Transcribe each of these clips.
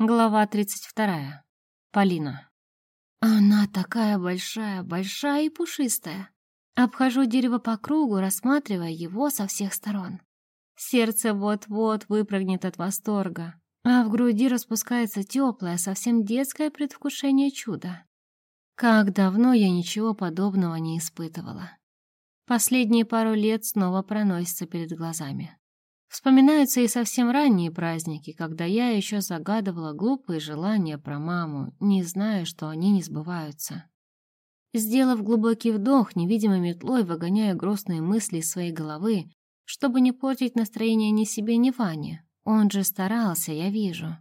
Глава 32. Полина. Она такая большая, большая и пушистая. Обхожу дерево по кругу, рассматривая его со всех сторон. Сердце вот-вот выпрыгнет от восторга, а в груди распускается теплое, совсем детское предвкушение чуда. Как давно я ничего подобного не испытывала. Последние пару лет снова проносятся перед глазами. Вспоминаются и совсем ранние праздники, когда я еще загадывала глупые желания про маму, не зная, что они не сбываются. Сделав глубокий вдох, невидимой метлой выгоняя грустные мысли из своей головы, чтобы не портить настроение ни себе, ни Ване. Он же старался, я вижу.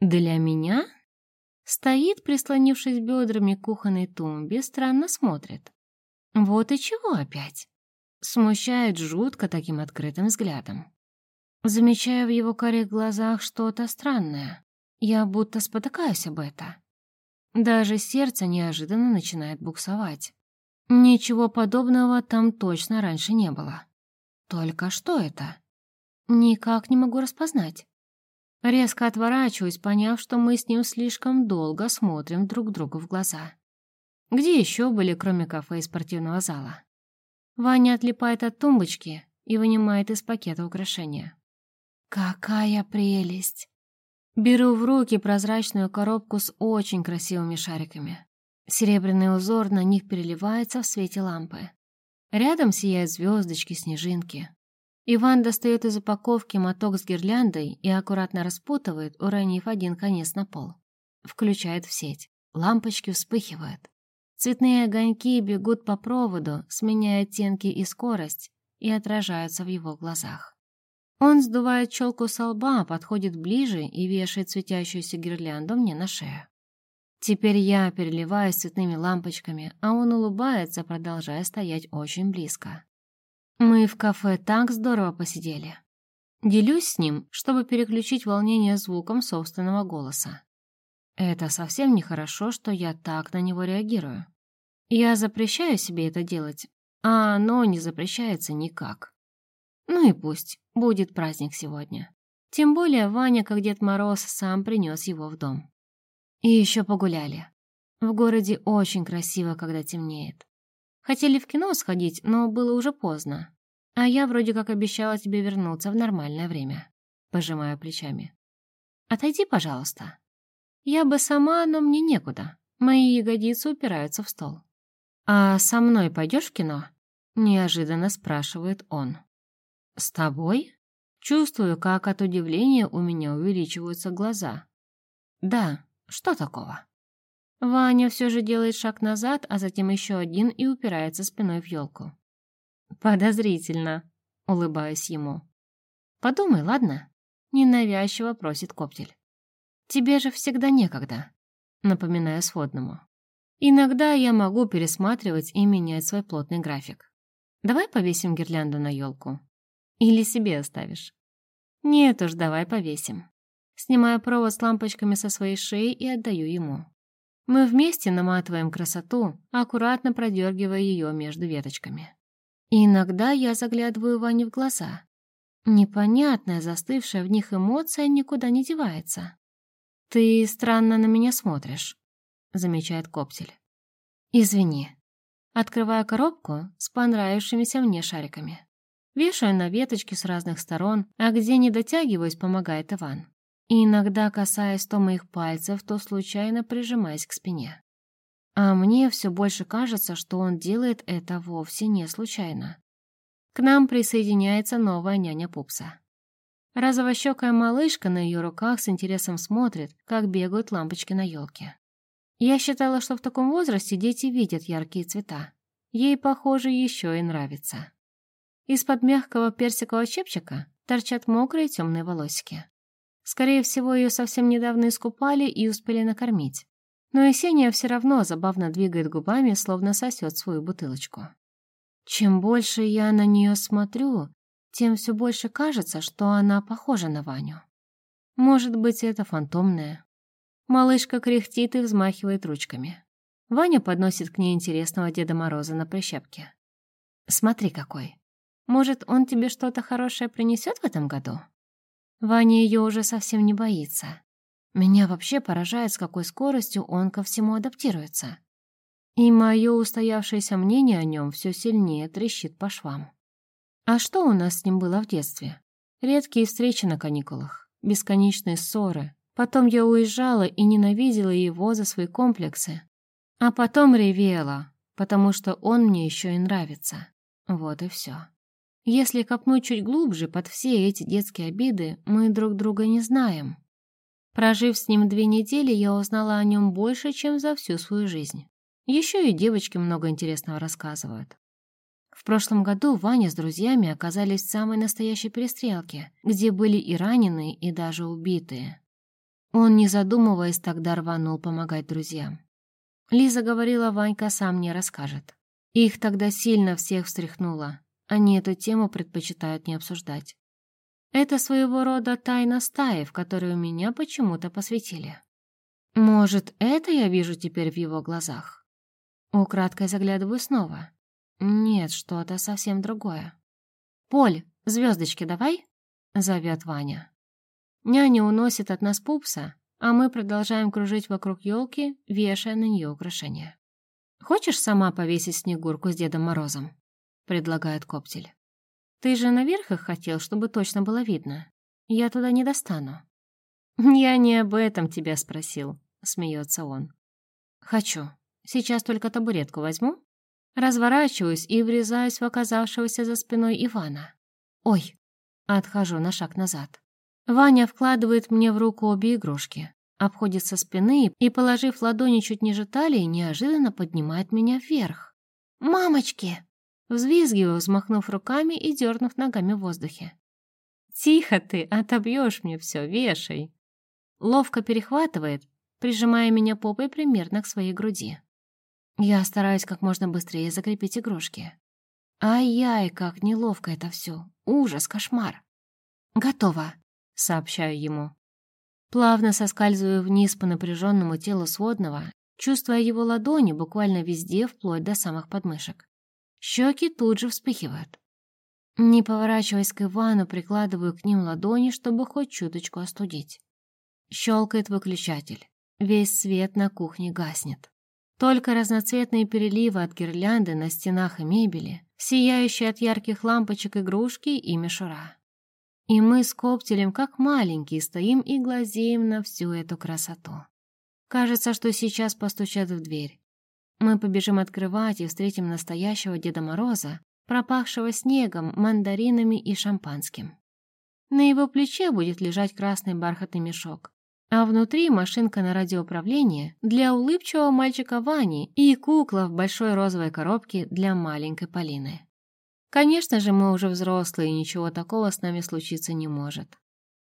Для меня? Стоит, прислонившись бедрами к кухонной тумбе, странно смотрит. Вот и чего опять? Смущает жутко таким открытым взглядом. Замечаю в его карих глазах что-то странное. Я будто спотыкаюсь об это. Даже сердце неожиданно начинает буксовать. Ничего подобного там точно раньше не было. Только что это? Никак не могу распознать. Резко отворачиваюсь, поняв, что мы с ним слишком долго смотрим друг другу в глаза. Где еще были, кроме кафе и спортивного зала? Ваня отлипает от тумбочки и вынимает из пакета украшения. Какая прелесть! Беру в руки прозрачную коробку с очень красивыми шариками. Серебряный узор на них переливается в свете лампы. Рядом сияют звездочки, снежинки. Иван достает из упаковки моток с гирляндой и аккуратно распутывает, уронив один конец на пол. Включает в сеть. Лампочки вспыхивают. Цветные огоньки бегут по проводу, сменяя оттенки и скорость, и отражаются в его глазах. Он сдувает челку со лба, подходит ближе и вешает светящуюся гирлянду мне на шею. Теперь я переливаюсь цветными лампочками, а он улыбается, продолжая стоять очень близко. Мы в кафе так здорово посидели. Делюсь с ним, чтобы переключить волнение звуком собственного голоса. Это совсем нехорошо, что я так на него реагирую. Я запрещаю себе это делать, а оно не запрещается никак. Ну и пусть, будет праздник сегодня. Тем более Ваня, как Дед Мороз, сам принес его в дом. И еще погуляли. В городе очень красиво, когда темнеет. Хотели в кино сходить, но было уже поздно. А я вроде как обещала тебе вернуться в нормальное время. Пожимаю плечами. Отойди, пожалуйста. Я бы сама, но мне некуда. Мои ягодицы упираются в стол. А со мной пойдешь в кино? Неожиданно спрашивает он. «С тобой?» Чувствую, как от удивления у меня увеличиваются глаза. «Да, что такого?» Ваня все же делает шаг назад, а затем еще один и упирается спиной в елку. «Подозрительно», — улыбаюсь ему. «Подумай, ладно?» — ненавязчиво просит Коптель. «Тебе же всегда некогда», — напоминаю сводному. «Иногда я могу пересматривать и менять свой плотный график. Давай повесим гирлянду на елку. Или себе оставишь? Нет уж, давай повесим. Снимаю провод с лампочками со своей шеи и отдаю ему. Мы вместе наматываем красоту, аккуратно продергивая ее между веточками. И иногда я заглядываю Ване в глаза. Непонятная, застывшая в них эмоция никуда не девается. «Ты странно на меня смотришь», — замечает Коптель. «Извини». Открываю коробку с понравившимися мне шариками. Вешаю на веточки с разных сторон, а где не дотягиваюсь, помогает Иван. И иногда касаясь то моих пальцев, то случайно прижимаясь к спине. А мне все больше кажется, что он делает это вовсе не случайно. К нам присоединяется новая няня Пупса. Розовощекая малышка на ее руках с интересом смотрит, как бегают лампочки на елке. Я считала, что в таком возрасте дети видят яркие цвета. Ей, похоже, еще и нравится. Из-под мягкого персикового чепчика торчат мокрые темные волосики. Скорее всего, ее совсем недавно искупали и успели накормить. Но Есения все равно забавно двигает губами, словно сосет свою бутылочку. Чем больше я на нее смотрю, тем все больше кажется, что она похожа на Ваню. Может быть, это фантомное. Малышка кряхтит и взмахивает ручками. Ваня подносит к ней интересного Деда Мороза на прищепке. «Смотри какой!» Может, он тебе что-то хорошее принесет в этом году? Ваня ее уже совсем не боится. Меня вообще поражает, с какой скоростью он ко всему адаптируется. И мое устоявшееся мнение о нем все сильнее трещит по швам. А что у нас с ним было в детстве? Редкие встречи на каникулах, бесконечные ссоры. Потом я уезжала и ненавидела его за свои комплексы. А потом ревела, потому что он мне еще и нравится. Вот и все. Если копнуть чуть глубже под все эти детские обиды, мы друг друга не знаем. Прожив с ним две недели, я узнала о нем больше, чем за всю свою жизнь. Еще и девочки много интересного рассказывают. В прошлом году Ваня с друзьями оказались в самой настоящей перестрелке, где были и раненые, и даже убитые. Он, не задумываясь, тогда рванул помогать друзьям. Лиза говорила, Ванька сам не расскажет. Их тогда сильно всех встряхнуло. Они эту тему предпочитают не обсуждать. Это своего рода тайна стаи, в которую меня почему-то посвятили. Может, это я вижу теперь в его глазах? Украдкой заглядываю снова. Нет, что-то совсем другое. «Поль, звездочки давай?» — зовет Ваня. Няня уносит от нас пупса, а мы продолжаем кружить вокруг елки, вешая на нее украшения. «Хочешь сама повесить Снегурку с Дедом Морозом?» — предлагает Коптель. «Ты же наверх их хотел, чтобы точно было видно. Я туда не достану». «Я не об этом тебя спросил», — смеется он. «Хочу. Сейчас только табуретку возьму, Разворачиваюсь и врезаюсь в оказавшегося за спиной Ивана. Ой, отхожу на шаг назад. Ваня вкладывает мне в руку обе игрушки, обходит со спины и, положив ладони чуть ниже талии, неожиданно поднимает меня вверх. «Мамочки!» Взвизгиваю, взмахнув руками и дернув ногами в воздухе. «Тихо ты, отобьешь мне все, вешай!» Ловко перехватывает, прижимая меня попой примерно к своей груди. Я стараюсь как можно быстрее закрепить игрушки. Ай-яй, как неловко это все. Ужас, кошмар. Готово, сообщаю ему. Плавно соскальзываю вниз по напряженному телу сводного, чувствуя его ладони буквально везде, вплоть до самых подмышек. Щеки тут же вспыхивают. Не поворачиваясь к Ивану, прикладываю к ним ладони, чтобы хоть чуточку остудить. Щелкает выключатель. Весь свет на кухне гаснет. Только разноцветные переливы от гирлянды на стенах и мебели, сияющие от ярких лампочек игрушки и мишура. И мы с Коптелем, как маленькие, стоим и глазеем на всю эту красоту. Кажется, что сейчас постучат в дверь. Мы побежим открывать и встретим настоящего Деда Мороза, пропахшего снегом, мандаринами и шампанским. На его плече будет лежать красный бархатный мешок, а внутри машинка на радиоуправление для улыбчивого мальчика Вани и кукла в большой розовой коробке для маленькой Полины. Конечно же, мы уже взрослые, и ничего такого с нами случиться не может.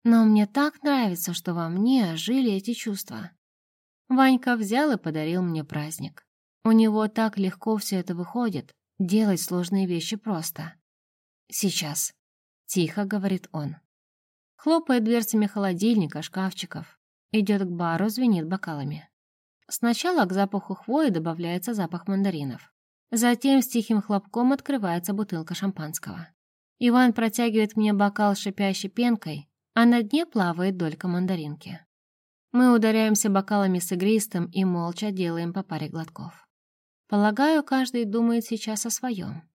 Но мне так нравится, что во мне ожили эти чувства. Ванька взял и подарил мне праздник. У него так легко все это выходит, делать сложные вещи просто. «Сейчас», — тихо говорит он. Хлопает дверцами холодильника, шкафчиков. Идет к бару, звенит бокалами. Сначала к запаху хвои добавляется запах мандаринов. Затем с тихим хлопком открывается бутылка шампанского. Иван протягивает мне бокал с шипящей пенкой, а на дне плавает долька мандаринки. Мы ударяемся бокалами с игристым и молча делаем по паре глотков. Полагаю, каждый думает сейчас о своем.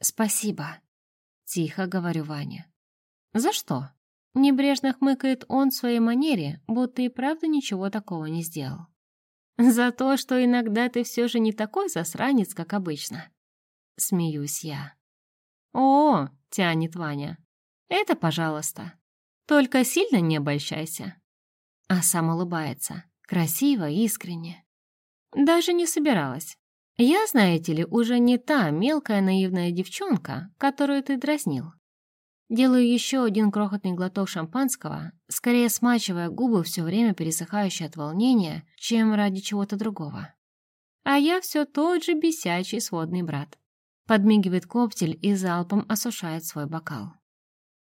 «Спасибо», — тихо говорю Ване. «За что?» Небрежно хмыкает он в своей манере, будто и правда ничего такого не сделал. «За то, что иногда ты все же не такой засранец, как обычно». Смеюсь я. «О!» — тянет Ваня. «Это пожалуйста. Только сильно не обольщайся». А сам улыбается. Красиво, искренне. Даже не собиралась. Я, знаете ли, уже не та мелкая наивная девчонка, которую ты дразнил. Делаю еще один крохотный глоток шампанского, скорее смачивая губы все время пересыхающие от волнения, чем ради чего-то другого. А я все тот же бесячий сводный брат. Подмигивает коптель и залпом осушает свой бокал.